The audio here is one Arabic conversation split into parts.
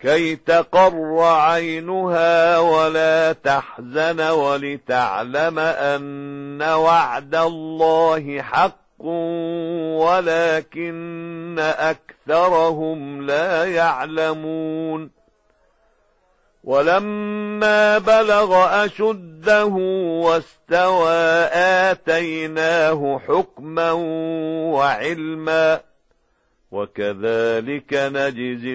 كي تقر عينها ولا تحزن ولتعلم أن وعد الله حق ولكن أكثرهم لا يعلمون. ولما بلغ أشده واستوى آتيناه حكما وعلما. وكذلك نجزي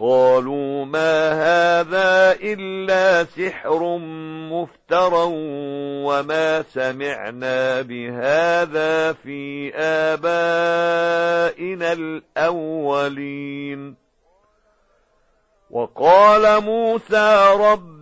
قالوا ما هذا إلا سحر مفترى وما سمعنا بهذا في آبائنا الأولين. وقال موسى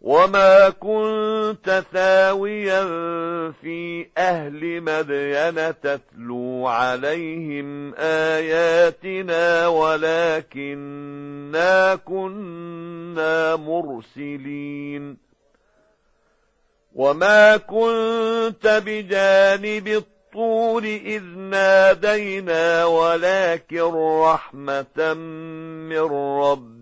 وما كنت ثاويا في أهل مدين تتلو عليهم آياتنا ولكننا كنا مرسلين وما كنت بجانب الطول إذ نادينا ولكن رحمة من ربنا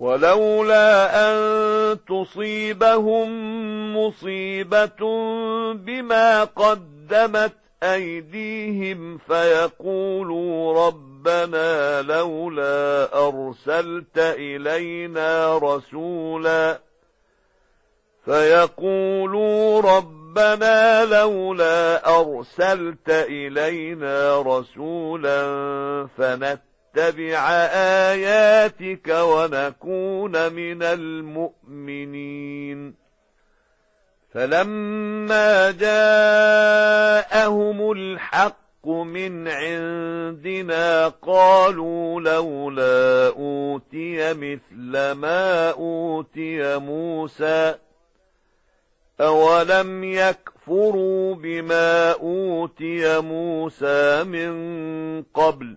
ولولا أن تصيبهم مصيبة بما قدمت أيديهم فيقولوا ربنا لولا أرسلت إلينا رسولا فيقولوا ربنا لولا أرسلت إلينا رسولا فنت نتبع آياتك ونكون من المؤمنين. فلما جاءهم الحق من عندنا قالوا لولا أوتي مثل ما أوتي موسى أولم يكفروا بما أوتي موسى من قبل؟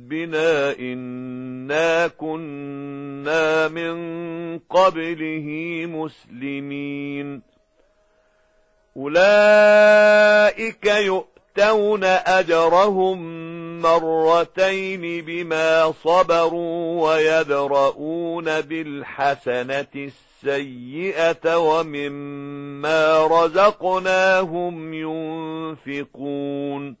إنا كنا من قبله مسلمين أولئك يؤتون أجرهم مرتين بما صبروا ويدرؤون بالحسنة السيئة ومما رزقناهم ينفقون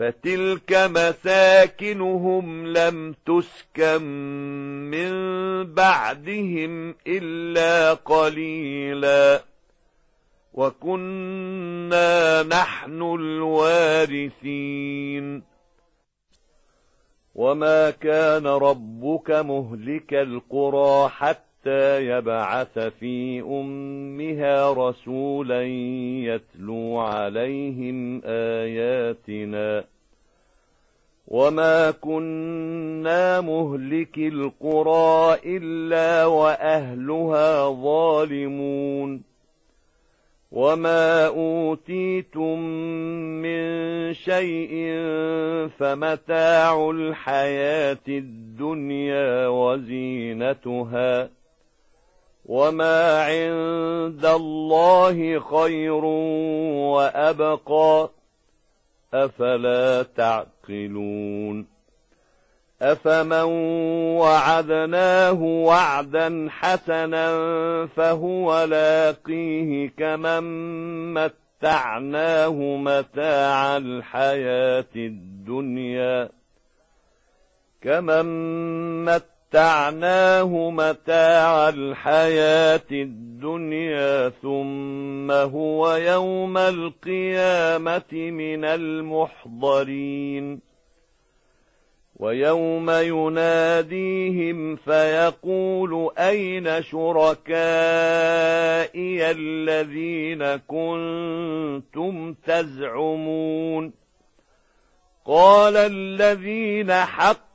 فتلك مساكنهم لم تسكن من بعدهم إلا قليلا. وكنا نحن الوارثين. وما كان ربك مهلك القرى حتى يبعث في أمها رسولا يتلو عليهم آياتنا. وما كنا مهلك القرى إلا وأهلها ظالمون. وما أوتيتم من شيء فمتاع الحياة الدنيا وزينتها. وما عند الله خير وأبقى أفلا تعقلون أفمن وعدناه وعدا حسنا فهو لاقيه كمن متعناه متاع الحياة الدنيا كمن متعناه متعناه متاع الحياة الدنيا ثم هو يوم القيامة من المحضرين. ويوم يناديهم فيقول أين شركائي الذين كنتم تزعمون؟ قال الذين حق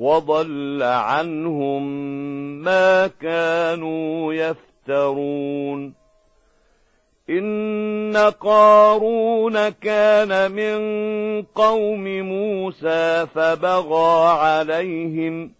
وضل عنهم ما كانوا يفترون. إن قارون كان من قوم موسى فبغى عليهم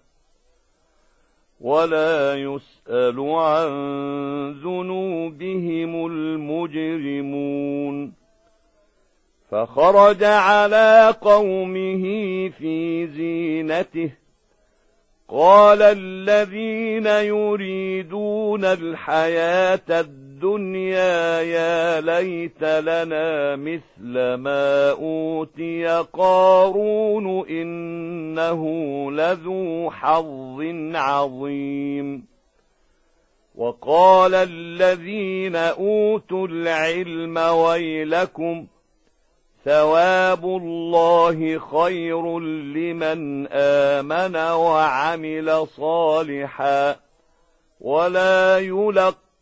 ولا يسأل عن ذنوبهم المجرمون. فخرج على قومه في زينته. قال الذين يريدون الحياة الدنيا يا ليت لنا مثل ما أوتي قارون إنه لذو حظ عظيم. وقال الذين أوتوا العلم ويلكم ۖ ثواب الله خير لمن آمن وعمل صالحا ولا يلقى